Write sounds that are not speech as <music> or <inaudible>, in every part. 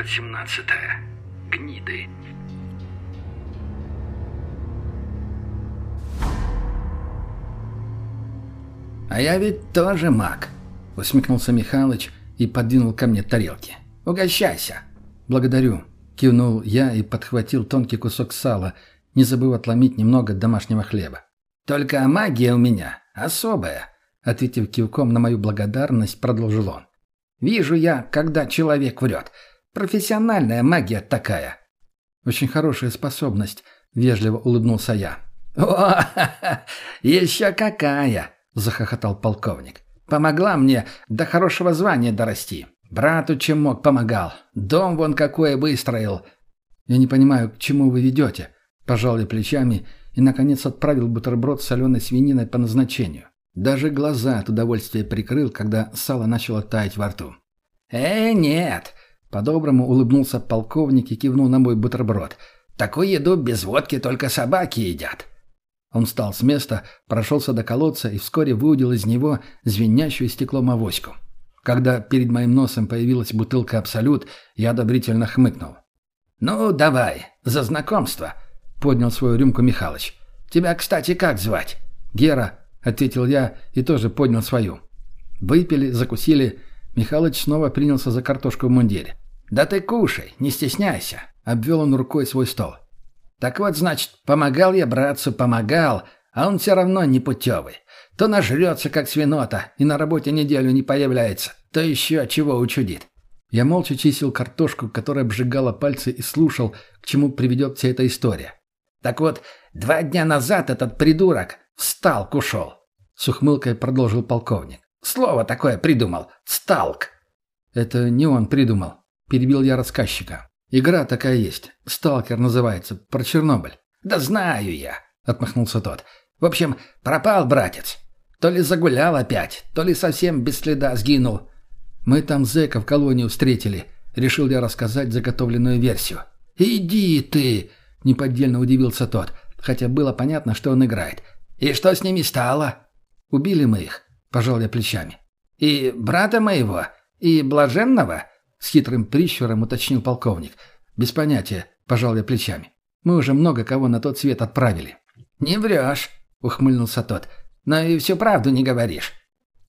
Глава 18. Гниды. «А я ведь тоже маг», — усмехнулся Михалыч и подвинул ко мне тарелки. «Угощайся». «Благодарю», — кивнул я и подхватил тонкий кусок сала, не забыв отломить немного домашнего хлеба. «Только магия у меня особая», — ответив кивком на мою благодарность, продолжил он. «Вижу я, когда человек врет. Профессиональная магия такая». «Очень хорошая способность», — вежливо улыбнулся я. «О, <laughs> еще какая!» — захохотал полковник. «Помогла мне до хорошего звания дорасти. Брату чем мог помогал. Дом вон какой выстроил». «Я не понимаю, к чему вы ведете?» Пожал я плечами и, наконец, отправил бутерброд с соленой свининой по назначению. Даже глаза от удовольствия прикрыл, когда сало начало таять во рту. «Э, нет!» — по-доброму улыбнулся полковник и кивнул на мой бутерброд. «Такую еду без водки только собаки едят. Он встал с места, прошелся до колодца и вскоре выудил из него звенящую стеклом авоську. Когда перед моим носом появилась бутылка «Абсолют», я одобрительно хмыкнул. «Ну, давай, за знакомство», — поднял свою рюмку Михалыч. «Тебя, кстати, как звать?» «Гера», — ответил я и тоже поднял свою. Выпили, закусили. Михалыч снова принялся за картошку в мундире. «Да ты кушай, не стесняйся», — обвел он рукой свой стол. Так вот, значит, помогал я братцу, помогал, а он все равно не путевый. То нажрется, как свинота, и на работе неделю не появляется, то еще чего учудит. Я молча чистил картошку, которая обжигала пальцы, и слушал, к чему приведет вся эта история. Так вот, два дня назад этот придурок встал, ушел. С ухмылкой продолжил полковник. Слово такое придумал. Сталк. Это не он придумал. Перебил я рассказчика. Игра такая есть. Сталкер называется. Про Чернобыль. Да знаю я, отмахнулся тот. В общем, пропал братец. То ли загулял опять, то ли совсем без следа сгинул. Мы там зэка в колонию встретили. Решил я рассказать заготовленную версию. «Иди ты!» — неподдельно удивился тот, хотя было понятно, что он играет. «И что с ними стало?» «Убили мы их», — пожал я плечами. «И брата моего? И блаженного?» С хитрым прищуром уточнил полковник. «Без понятия», — пожал я плечами. «Мы уже много кого на тот свет отправили». «Не врешь», — ухмыльнулся тот. «Но и всю правду не говоришь».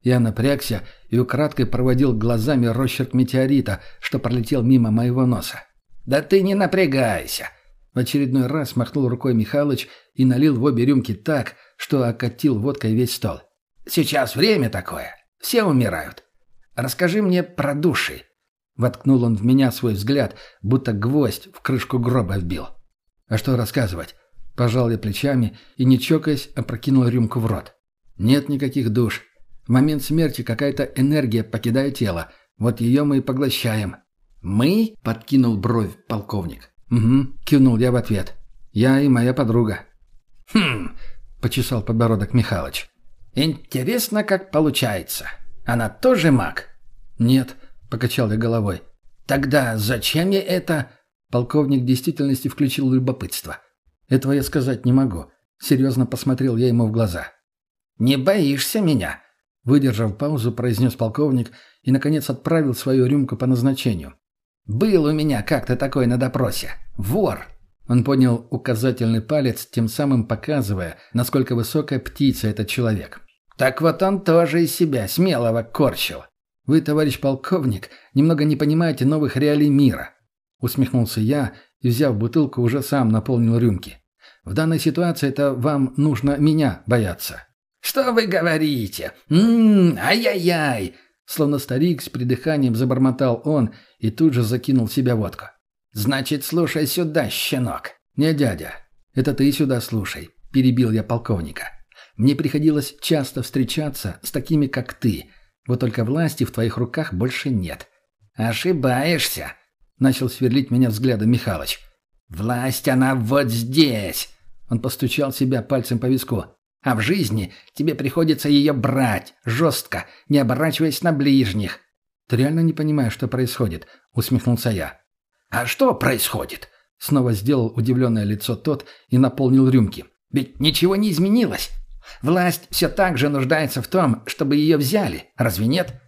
Я напрягся и украдкой проводил глазами росчерк метеорита, что пролетел мимо моего носа. «Да ты не напрягайся!» В очередной раз махнул рукой Михалыч и налил в обе рюмки так, что окатил водкой весь стол. «Сейчас время такое. Все умирают. Расскажи мне про души. Воткнул он в меня свой взгляд, будто гвоздь в крышку гроба вбил. «А что рассказывать?» Пожал я плечами и, не чокаясь, опрокинул рюмку в рот. «Нет никаких душ. В момент смерти какая-то энергия покидает тело. Вот ее мы и поглощаем». «Мы?» — подкинул бровь полковник. «Угу», — кивнул я в ответ. «Я и моя подруга». «Хм», — почесал подбородок Михалыч. «Интересно, как получается. Она тоже маг?» «Нет», покачал я головой. «Тогда зачем я это?» Полковник в действительности включил любопытство. «Этого я сказать не могу». Серьезно посмотрел я ему в глаза. «Не боишься меня?» Выдержав паузу, произнес полковник и, наконец, отправил свою рюмку по назначению. «Был у меня как-то такой на допросе. Вор!» Он поднял указательный палец, тем самым показывая, насколько высокая птица этот человек. «Так вот он тоже из себя смелого корчил. Вы, товарищ полковник, немного не понимаете новых реалий мира. Усмехнулся я и, взяв бутылку, уже сам наполнил рюмки. В данной ситуации это вам нужно меня бояться. «Что вы говорите? Ммм, ай-яй-яй!» Словно старик с придыханием забормотал он и тут же закинул в себя водку. «Значит, слушай сюда, щенок!» «Не дядя, это ты сюда слушай», — перебил я полковника. «Мне приходилось часто встречаться с такими, как ты, вот только власти в твоих руках больше нет. Ошибаешься, начал сверлить меня взглядом Михалыч. Власть она вот здесь. Он постучал себя пальцем по виску. А в жизни тебе приходится ее брать, жестко, не оборачиваясь на ближних. Ты реально не понимаешь, что происходит, усмехнулся я. А что происходит? Снова сделал удивленное лицо тот и наполнил рюмки. Ведь ничего не изменилось. Власть все так же нуждается в том, чтобы ее взяли. Разве нет?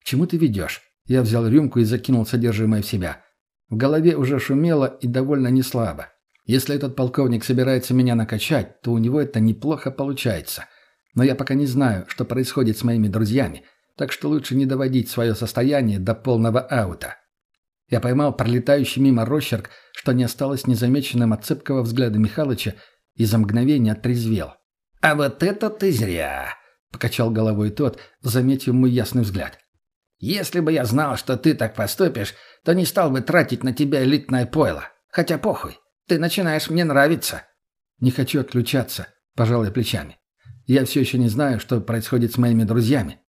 К чему ты ведешь? Я взял рюмку и закинул содержимое в себя. В голове уже шумело и довольно неслабо. Если этот полковник собирается меня накачать, то у него это неплохо получается. Но я пока не знаю, что происходит с моими друзьями, так что лучше не доводить свое состояние до полного аута. Я поймал пролетающий мимо росчерк, что не осталось незамеченным от цепкого взгляда Михалыча, и за мгновение отрезвел. «А вот это ты зря!» — покачал головой тот, заметив мой ясный взгляд. «Если бы я знал, что ты так поступишь, то не стал бы тратить на тебя элитное пойло. Хотя похуй, ты начинаешь мне нравиться». «Не хочу отключаться», — пожал я плечами. «Я все еще не знаю, что происходит с моими друзьями».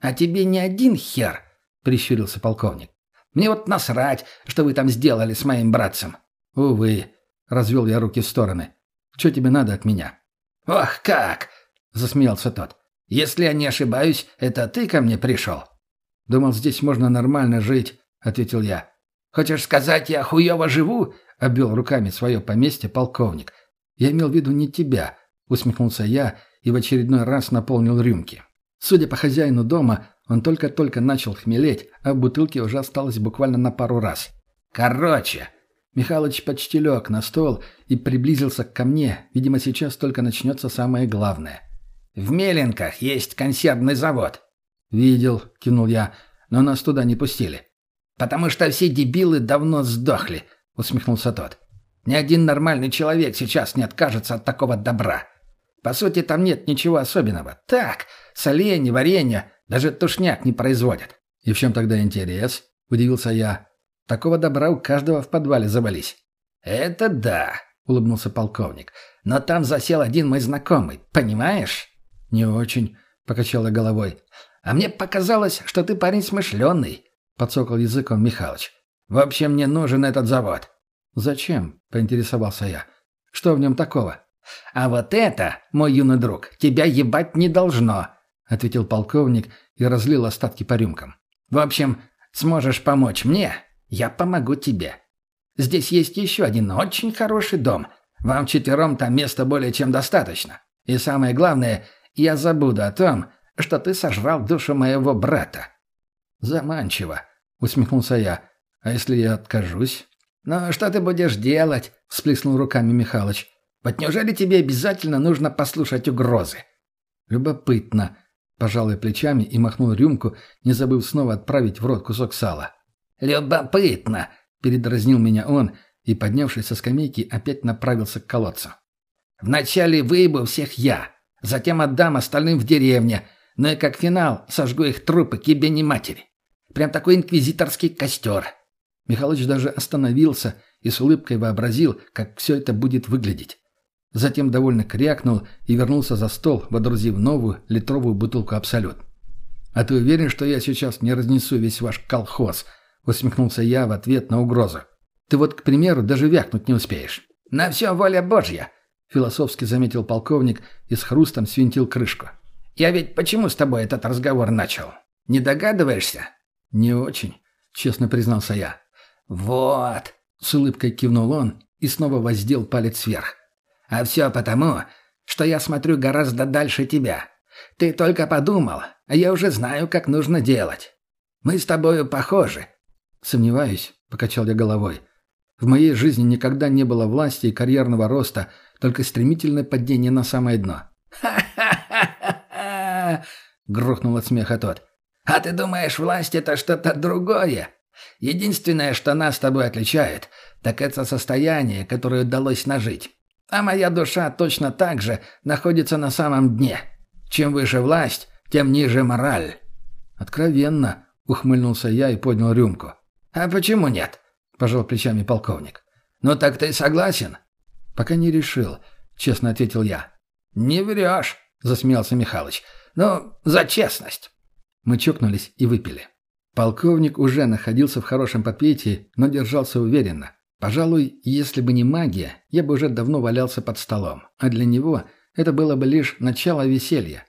«А тебе не один хер», — прищурился полковник. «Мне вот насрать, что вы там сделали с моим братцем». «Увы», — развел я руки в стороны. «Что тебе надо от меня?» «Ох, как!» — засмеялся тот. «Если я не ошибаюсь, это ты ко мне пришел?» «Думал, здесь можно нормально жить», — ответил я. «Хочешь сказать, я хуево живу?» — обвел руками свое поместье полковник. «Я имел в виду не тебя», — усмехнулся я и в очередной раз наполнил рюмки. Судя по хозяину дома, он только-только начал хмелеть, а в бутылке уже осталось буквально на пару раз. «Короче!» Михалыч почти лег на стол и приблизился ко мне. Видимо, сейчас только начнется самое главное. «В Меленках есть консервный завод». «Видел», — кивнул я, — «но нас туда не пустили». «Потому что все дебилы давно сдохли», — усмехнулся тот. «Ни один нормальный человек сейчас не откажется от такого добра. По сути, там нет ничего особенного. Так, соленья, варенье, даже тушняк не производят. И в чем тогда интерес? Удивился я. Такого добра у каждого в подвале завались. Это да, улыбнулся полковник. Но там засел один мой знакомый, понимаешь? Не очень, покачала головой. А мне показалось, что ты парень смышленый, подсокал языком Михалыч. В мне нужен этот завод. Зачем? поинтересовался я. Что в нем такого? «А вот это, мой юный друг, тебя ебать не должно», — ответил полковник и разлил остатки по рюмкам. «В общем, сможешь помочь мне, я помогу тебе. Здесь есть еще один очень хороший дом. Вам четвером там места более чем достаточно. И самое главное, я забуду о том, что ты сожрал душу моего брата». «Заманчиво», — усмехнулся я. «А если я откажусь?» «Ну, что ты будешь делать?» — всплеснул руками Михалыч. Вот неужели тебе обязательно нужно послушать угрозы?» «Любопытно», — пожал я плечами и махнул рюмку, не забыв снова отправить в рот кусок сала. «Любопытно», — передразнил меня он и, поднявшись со скамейки, опять направился к колодцу. «Вначале выебу всех я, затем отдам остальным в деревне, но и как финал сожгу их трупы к ебени матери. Прям такой инквизиторский костер». Михалыч даже остановился и с улыбкой вообразил, как все это будет выглядеть. Затем довольно крякнул и вернулся за стол, водрузив новую литровую бутылку «Абсолют». «А ты уверен, что я сейчас не разнесу весь ваш колхоз?» — усмехнулся я в ответ на угрозу. «Ты вот, к примеру, даже вякнуть не успеешь». «На все воля Божья!» — философски заметил полковник и с хрустом свинтил крышку. «Я ведь почему с тобой этот разговор начал? Не догадываешься?» «Не очень», — честно признался я. «Вот!» — с улыбкой кивнул он и снова воздел палец вверх. А все потому, что я смотрю гораздо дальше тебя. Ты только подумал, а я уже знаю, как нужно делать. Мы с тобою похожи». «Сомневаюсь», — покачал я головой. «В моей жизни никогда не было власти и карьерного роста, только стремительное падение на самое дно». «Ха-ха-ха-ха!» — грохнул от смеха тот. «А ты думаешь, власть — это что-то другое? Единственное, что нас с тобой отличает, так это состояние, которое удалось нажить. А моя душа точно так же находится на самом дне. Чем выше власть, тем ниже мораль». «Откровенно», — ухмыльнулся я и поднял рюмку. «А почему нет?» — пожал плечами полковник. «Ну так ты согласен?» «Пока не решил», — честно ответил я. «Не врешь», — засмеялся Михалыч. «Ну, за честность». Мы чокнулись и выпили. Полковник уже находился в хорошем подпитии, но держался уверенно. Пожалуй, если бы не магия, я бы уже давно валялся под столом, а для него это было бы лишь начало веселья.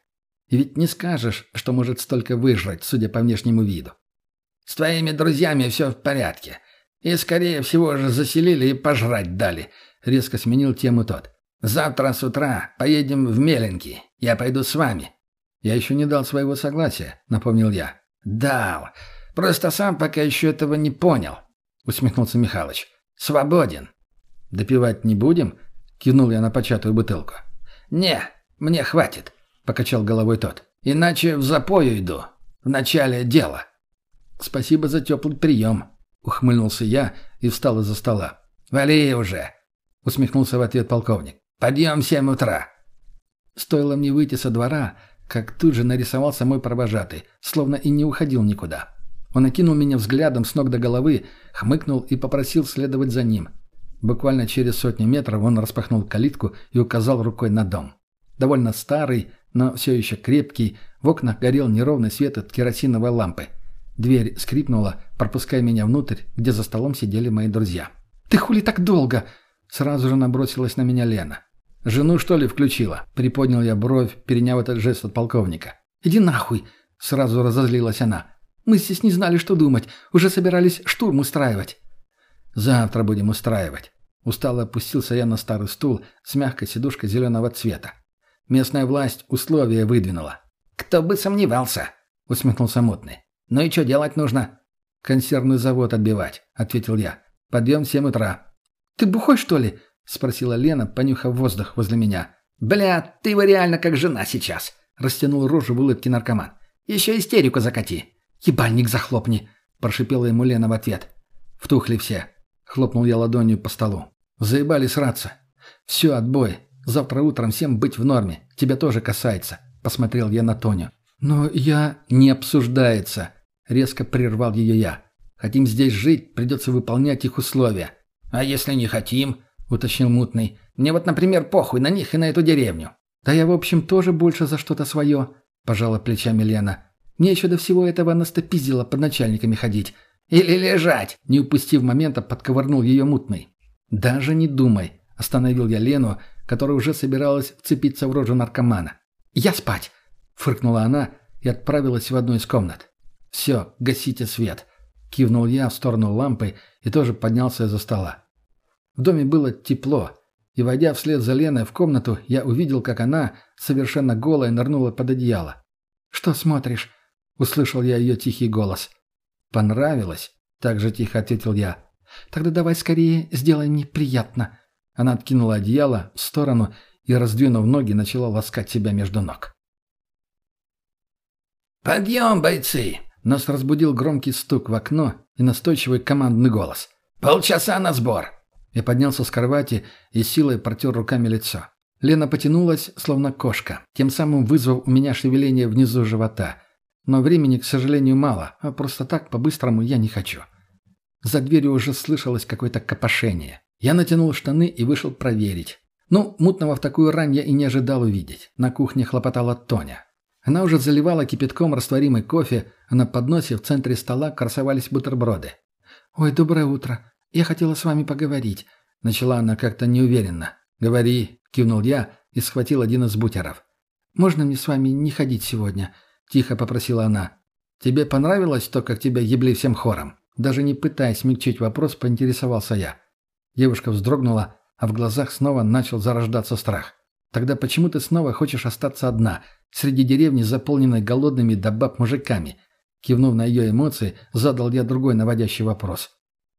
И ведь не скажешь, что может столько выжрать, судя по внешнему виду. «С твоими друзьями все в порядке. И, скорее всего, же заселили и пожрать дали», — резко сменил тему тот. «Завтра с утра поедем в Меленки. Я пойду с вами». «Я еще не дал своего согласия», — напомнил я. «Дал. Просто сам пока еще этого не понял», — усмехнулся Михалыч. «Свободен». «Допивать не будем?» — кивнул я на початую бутылку. «Не, мне хватит», — покачал головой тот. «Иначе в запою иду. В начале дела». «Спасибо за теплый прием», — ухмыльнулся я и встал из-за стола. «Вали уже», — усмехнулся в ответ полковник. «Подъем в семь утра». Стоило мне выйти со двора, как тут же нарисовался мой провожатый, словно и не уходил никуда. Он окинул меня взглядом с ног до головы, хмыкнул и попросил следовать за ним. Буквально через сотню метров он распахнул калитку и указал рукой на дом. Довольно старый, но все еще крепкий, в окнах горел неровный свет от керосиновой лампы. Дверь скрипнула, пропуская меня внутрь, где за столом сидели мои друзья. «Ты хули так долго?» Сразу же набросилась на меня Лена. «Жену, что ли, включила?» Приподнял я бровь, переняв этот жест от полковника. «Иди нахуй!» Сразу разозлилась она. «Мы здесь не знали, что думать. Уже собирались штурм устраивать». «Завтра будем устраивать». Устало опустился я на старый стул с мягкой сидушкой зеленого цвета. Местная власть условия выдвинула. «Кто бы сомневался!» — усмехнулся мутный. «Ну и что делать нужно?» «Консервный завод отбивать», — ответил я. «Подъем в семь утра». «Ты бухой, что ли?» — спросила Лена, понюхав воздух возле меня. «Бля, ты его реально как жена сейчас!» — растянул рожу в улыбке наркоман. «Еще истерику закати!» «Ебальник захлопни!» — прошипела ему Лена в ответ. «Втухли все!» — хлопнул я ладонью по столу. «Заебали сраться!» «Все, отбой! Завтра утром всем быть в норме. Тебя тоже касается!» — посмотрел я на Тоню. «Но я...» «Не обсуждается!» — резко прервал ее я. «Хотим здесь жить, придется выполнять их условия». «А если не хотим?» — уточнил Мутный. «Мне вот, например, похуй на них и на эту деревню». «Да я, в общем, тоже больше за что-то свое», — пожала плечами Лена. «Мне еще до всего этого настопиздило под начальниками ходить». «Или лежать!» Не упустив момента, подковырнул ее Мутный. «Даже не думай», — остановил я Лену, которая уже собиралась вцепиться в рожу наркомана. «Я спать!» — фыркнула она и отправилась в одну из комнат. «Все, гасите свет!» — кивнул я в сторону лампы и тоже поднялся из-за стола. В доме было тепло, и, войдя вслед за Леной в комнату, я увидел, как она, совершенно голая, нырнула под одеяло. «Что смотришь?» — услышал я ее тихий голос. «Понравилось?» — так же тихо ответил я. «Тогда давай скорее сделай мне приятно». Она откинула одеяло в сторону и, раздвинув ноги, начала ласкать себя между ног. «Подъем, бойцы!» Нас разбудил громкий стук в окно и настойчивый командный голос. «Полчаса на сбор!» Я поднялся с кровати и силой протер руками лицо. Лена потянулась, словно кошка, тем самым вызвав у меня шевеление внизу живота. Но времени, к сожалению, мало, а просто так, по-быстрому, я не хочу. За дверью уже слышалось какое-то копошение. Я натянул штаны и вышел проверить. Ну, мутного в такую рань я и не ожидал увидеть. На кухне хлопотала Тоня. Она уже заливала кипятком растворимый кофе, а на подносе в центре стола красовались бутерброды. «Ой, доброе утро. «Я хотела с вами поговорить», — начала она как-то неуверенно. «Говори», — кивнул я и схватил один из бутеров. «Можно мне с вами не ходить сегодня?» — тихо попросила она. «Тебе понравилось то, как тебя ебли всем хором?» Даже не пытаясь смягчить вопрос, поинтересовался я. Девушка вздрогнула, а в глазах снова начал зарождаться страх. «Тогда почему ты снова хочешь остаться одна, среди деревни, заполненной голодными до баб мужиками?» Кивнув на ее эмоции, задал я другой наводящий вопрос.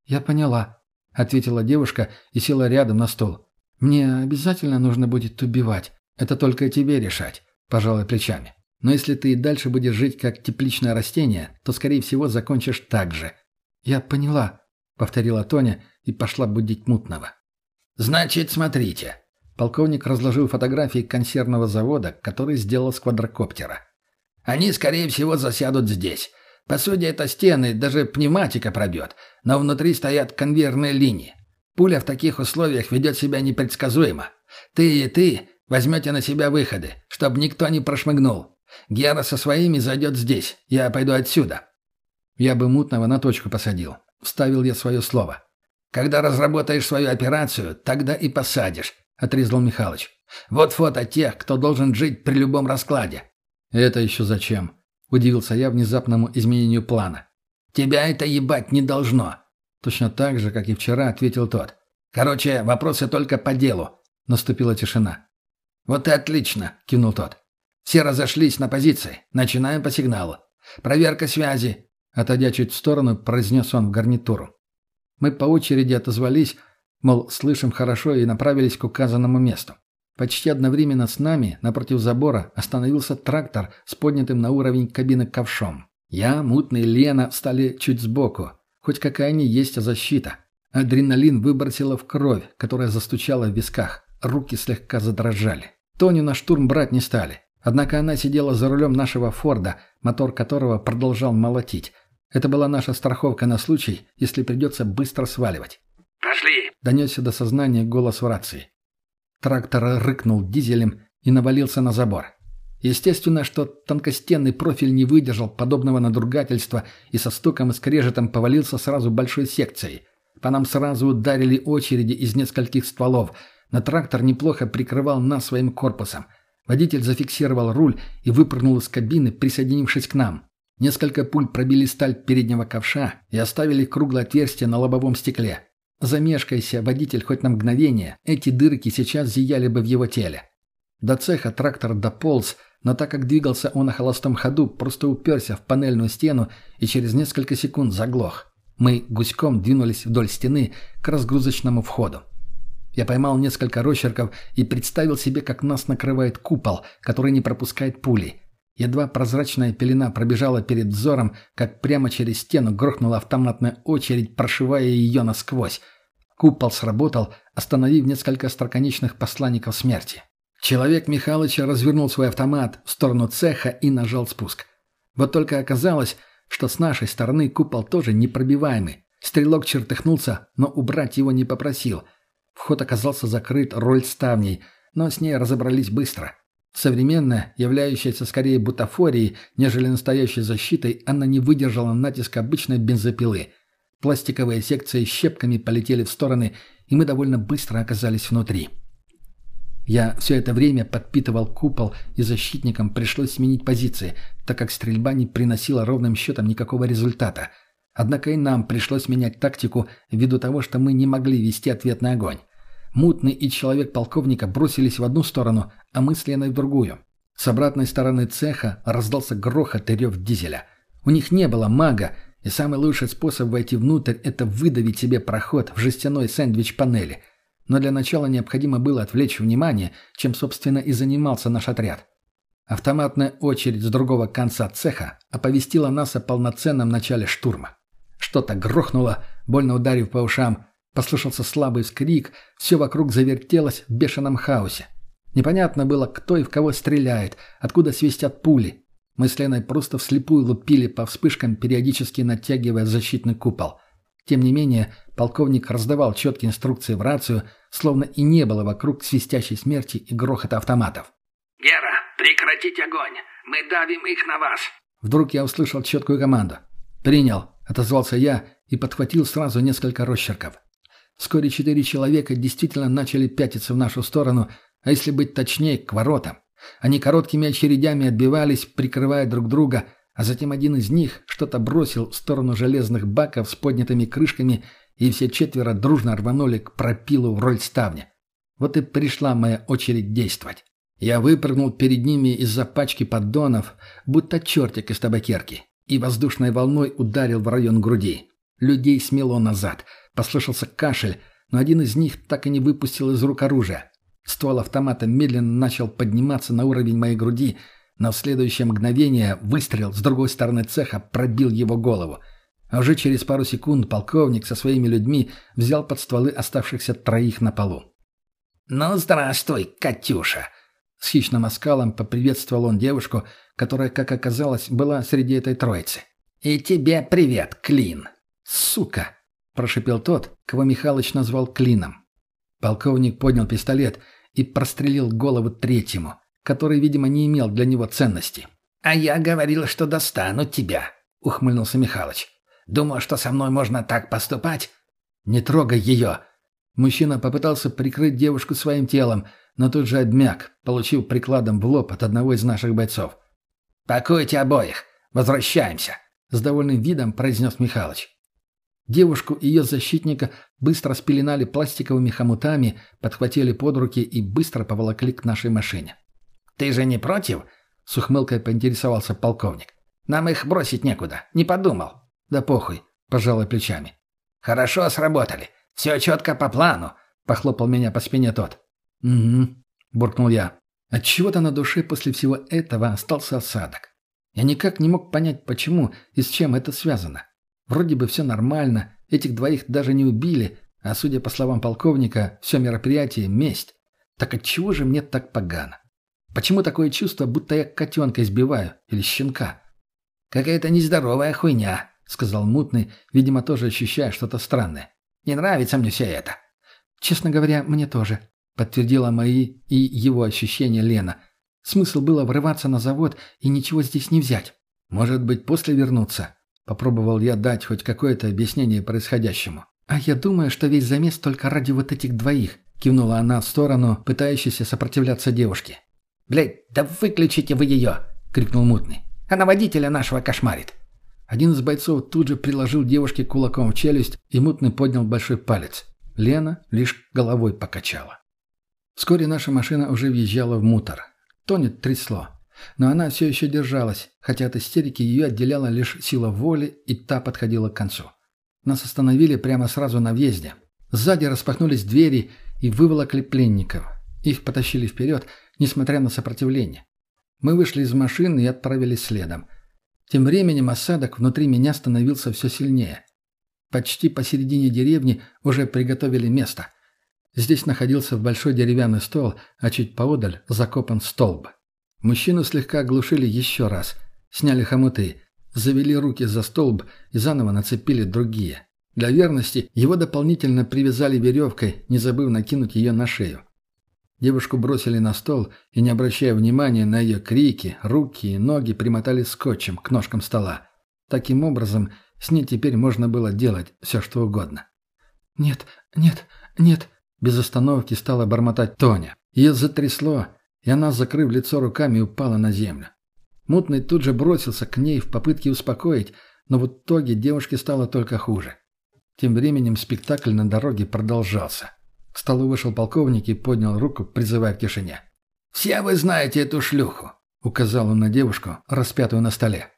«Я поняла», — ответила девушка и села рядом на стол. «Мне обязательно нужно будет убивать. Это только тебе решать», — пожалуй плечами. «Но если ты и дальше будешь жить как тепличное растение, то, скорее всего, закончишь так же». «Я поняла», — повторила Тоня и пошла будить мутного. «Значит, смотрите». Полковник разложил фотографии консервного завода, который сделал с квадрокоптера. «Они, скорее всего, засядут здесь. По сути, это стены, даже пневматика пробьет, но внутри стоят конвейерные линии. Пуля в таких условиях ведет себя непредсказуемо. Ты и ты возьмете на себя выходы, чтобы никто не прошмыгнул. Гера со своими зайдет здесь, я пойду отсюда. Я бы мутного на точку посадил. Вставил я свое слово. Когда разработаешь свою операцию, тогда и посадишь, отрезал Михалыч. Вот фото тех, кто должен жить при любом раскладе. Это еще зачем? Удивился я внезапному изменению плана. «Тебя это ебать не должно!» Точно так же, как и вчера, ответил тот. «Короче, вопросы только по делу». Наступила тишина. «Вот и отлично!» — кивнул тот. «Все разошлись на позиции. Начинаем по сигналу. Проверка связи». Отойдя чуть в сторону, произнес он в гарнитуру. Мы по очереди отозвались, мол, слышим хорошо и направились к указанному месту. Почти одновременно с нами, напротив забора, остановился трактор с поднятым на уровень кабины ковшом. Я, Мутный и Лена встали чуть сбоку. Хоть какая ни есть защита. Адреналин выбросило в кровь, которая застучала в висках. Руки слегка задрожали. Тоню на штурм брать не стали. Однако она сидела за рулем нашего Форда, мотор которого продолжал молотить. Это была наша страховка на случай, если придется быстро сваливать. «Пошли!» — донесся до сознания голос в рации. Трактор рыкнул дизелем и навалился на забор. Естественно, что тонкостенный профиль не выдержал подобного надругательства и со стуком и скрежетом повалился сразу большой секцией. По нам сразу ударили очереди из нескольких стволов, но трактор неплохо прикрывал нас своим корпусом. Водитель зафиксировал руль и выпрыгнул из кабины, присоединившись к нам. Несколько пуль пробили сталь переднего ковша и оставили круглое отверстие на лобовом стекле. Замешкайся, водитель, хоть на мгновение, эти дырки сейчас зияли бы в его теле. До цеха трактор дополз, но так как двигался он на холостом ходу, просто уперся в панельную стену и через несколько секунд заглох. Мы гуськом двинулись вдоль стены к разгрузочному входу. Я поймал несколько росчерков и представил себе, как нас накрывает купол, который не пропускает пули. Едва прозрачная пелена пробежала перед взором, как прямо через стену грохнула автоматная очередь, прошивая ее насквозь. Купол сработал, остановив несколько остроконечных посланников смерти. Человек Михалыча развернул свой автомат в сторону цеха и нажал спуск. Вот только оказалось, что с нашей стороны купол тоже непробиваемый. Стрелок чертыхнулся, но убрать его не попросил. Вход оказался закрыт роль ставней, но с ней разобрались быстро. Современная, являющаяся скорее бутафорией, нежели настоящей защитой, она не выдержала натиска обычной бензопилы. Пластиковые секции щепками полетели в стороны, и мы довольно быстро оказались внутри. Я все это время подпитывал купол, и защитникам пришлось сменить позиции, так как стрельба не приносила ровным счетом никакого результата. Однако и нам пришлось менять тактику ввиду того, что мы не могли вести ответный огонь. Мутный и человек полковника бросились в одну сторону, а мы с Леной в другую. С обратной стороны цеха раздался грохот и рев дизеля. У них не было мага, и самый лучший способ войти внутрь – это выдавить себе проход в жестяной сэндвич-панели. Но для начала необходимо было отвлечь внимание, чем, собственно, и занимался наш отряд. Автоматная очередь с другого конца цеха оповестила нас о полноценном начале штурма. Что-то грохнуло, больно ударив по ушам, Послышался слабый вскрик, все вокруг завертелось в бешеном хаосе. Непонятно было, кто и в кого стреляет, откуда свистят пули. Мы с Леной просто вслепую лупили по вспышкам, периодически натягивая защитный купол. Тем не менее, полковник раздавал четкие инструкции в рацию, словно и не было вокруг свистящей смерти и грохота автоматов. «Гера, прекратить огонь! Мы давим их на вас!» Вдруг я услышал четкую команду. «Принял», — отозвался я и подхватил сразу несколько росчерков. Вскоре четыре человека действительно начали пятиться в нашу сторону, а если быть точнее, к воротам. Они короткими очередями отбивались, прикрывая друг друга, а затем один из них что-то бросил в сторону железных баков с поднятыми крышками, и все четверо дружно рванули к пропилу в роль ставня. Вот и пришла моя очередь действовать. Я выпрыгнул перед ними из-за пачки поддонов, будто чертик из табакерки, и воздушной волной ударил в район груди. Людей смело назад — Послышался кашель, но один из них так и не выпустил из рук оружие. Ствол автомата медленно начал подниматься на уровень моей груди, но в следующее мгновение выстрел с другой стороны цеха пробил его голову. А уже через пару секунд полковник со своими людьми взял под стволы оставшихся троих на полу. «Ну, здравствуй, Катюша!» С хищным оскалом поприветствовал он девушку, которая, как оказалось, была среди этой троицы. «И тебе привет, Клин!» «Сука!» — прошипел тот, кого Михалыч назвал Клином. Полковник поднял пистолет и прострелил голову третьему, который, видимо, не имел для него ценности. «А я говорил, что достану тебя», — ухмыльнулся Михалыч. «Думал, что со мной можно так поступать?» «Не трогай ее!» Мужчина попытался прикрыть девушку своим телом, но тут же обмяк, получив прикладом в лоб от одного из наших бойцов. «Пакуйте обоих! Возвращаемся!» — с довольным видом произнес Михалыч. Девушку и ее защитника быстро спеленали пластиковыми хомутами, подхватили под руки и быстро поволокли к нашей машине. «Ты же не против?» — с ухмылкой поинтересовался полковник. «Нам их бросить некуда. Не подумал». Да похуй, пожалуй плечами. Хорошо сработали. Все четко по плану, похлопал меня по спине тот. Угу, буркнул я. Отчего-то на душе после всего этого остался осадок. Я никак не мог понять, почему и с чем это связано. Вроде бы все нормально, этих двоих даже не убили, а судя по словам полковника, все мероприятие – месть. Так отчего же мне так погано? Почему такое чувство, будто я котенка избиваю или щенка? «Какая-то нездоровая хуйня», — сказал мутный, видимо, тоже ощущая что-то странное. «Не нравится мне все это». «Честно говоря, мне тоже», — подтвердила мои и его ощущения Лена. «Смысл было врываться на завод и ничего здесь не взять. Может быть, после вернуться?» Попробовал я дать хоть какое-то объяснение происходящему. «А я думаю, что весь замес только ради вот этих двоих», — кивнула она в сторону, пытающейся сопротивляться девушке. «Блядь, да выключите вы ее!» — крикнул мутный. «Она водителя нашего кошмарит!» Один из бойцов тут же приложил девушке кулаком в челюсть, и мутный поднял большой палец. Лена лишь головой покачала. Вскоре наша машина уже въезжала в мутор. Тонет трясло. Но она все еще держалась, хотя от истерики ее отделяла лишь сила воли, и та подходила к концу. Нас остановили прямо сразу на въезде. Сзади распахнулись двери и выволокли пленников. Их потащили вперед, несмотря на сопротивление. Мы вышли из машины и отправились следом. Тем временем осадок внутри меня становился все сильнее. Почти посередине деревни уже приготовили место. Здесь находился большой деревянный стол, а чуть поодаль закопан столб. Мужчину слегка оглушили еще раз. Сняли хомуты, завели руки за столб и заново нацепили другие. Для верности его дополнительно привязали веревкой, не забыв накинуть ее на шею. Девушку бросили на стол и, не обращая внимания на ее крики, руки и ноги примотали скотчем к ножкам стола. Таким образом, с ней теперь можно было делать все, что угодно. «Нет, нет, нет!» Без остановки стала бормотать Тоня. Ее затрясло, и она, закрыв лицо руками, упала на землю. Мутный тут же бросился к ней в попытке успокоить, но в итоге девушке стало только хуже. Тем временем спектакль на дороге продолжался. К столу вышел полковник и поднял руку, призывая к тишине. «Все вы знаете эту шлюху», — указал он на девушку, распятую на столе.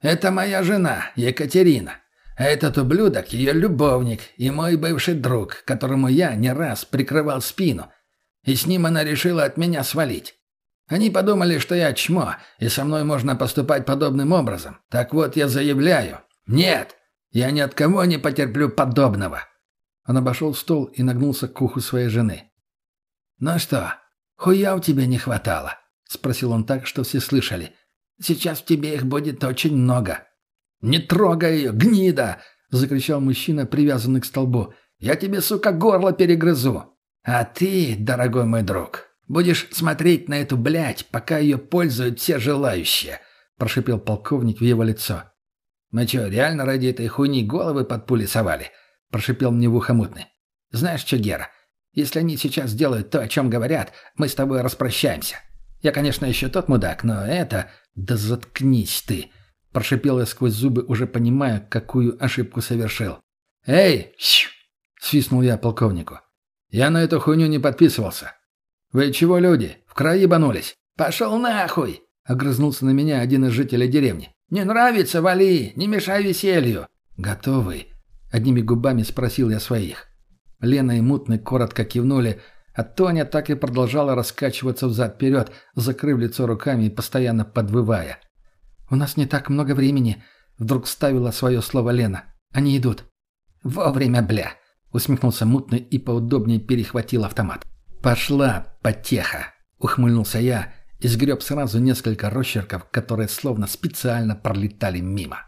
«Это моя жена, Екатерина. А этот ублюдок — ее любовник и мой бывший друг, которому я не раз прикрывал спину. И с ним она решила от меня свалить. Они подумали, что я чмо, и со мной можно поступать подобным образом. Так вот, я заявляю. Нет, я ни от кого не потерплю подобного. Он обошел стол и нагнулся к уху своей жены. «Ну что, хуя у тебя не хватало?» — спросил он так, что все слышали. «Сейчас в тебе их будет очень много». «Не трогай ее, гнида!» — закричал мужчина, привязанный к столбу. «Я тебе, сука, горло перегрызу!» «А ты, дорогой мой друг, будешь смотреть на эту блядь, пока ее пользуют все желающие», — прошипел полковник в его лицо. «Мы что, реально ради этой хуйни головы под пули совали?» прошипел мне в ухо мутный. «Знаешь что, Гера, если они сейчас сделают то, о чем говорят, мы с тобой распрощаемся. Я, конечно, еще тот мудак, но это... Да заткнись ты!» Прошипел я сквозь зубы, уже понимая, какую ошибку совершил. «Эй!» — свистнул я полковнику. «Я на эту хуйню не подписывался. Вы чего, люди, в край ебанулись? Пошел нахуй!» — огрызнулся на меня один из жителей деревни. «Не нравится, вали! Не мешай веселью!» «Готовы!» Одними губами спросил я своих. Лена и Мутный коротко кивнули, а Тоня так и продолжала раскачиваться взад-вперед, закрыв лицо руками и постоянно подвывая. «У нас не так много времени», — вдруг ставила свое слово Лена. «Они идут». «Вовремя, бля!» — усмехнулся Мутный и поудобнее перехватил автомат. «Пошла потеха!» — ухмыльнулся я и сгреб сразу несколько росчерков, которые словно специально пролетали мимо.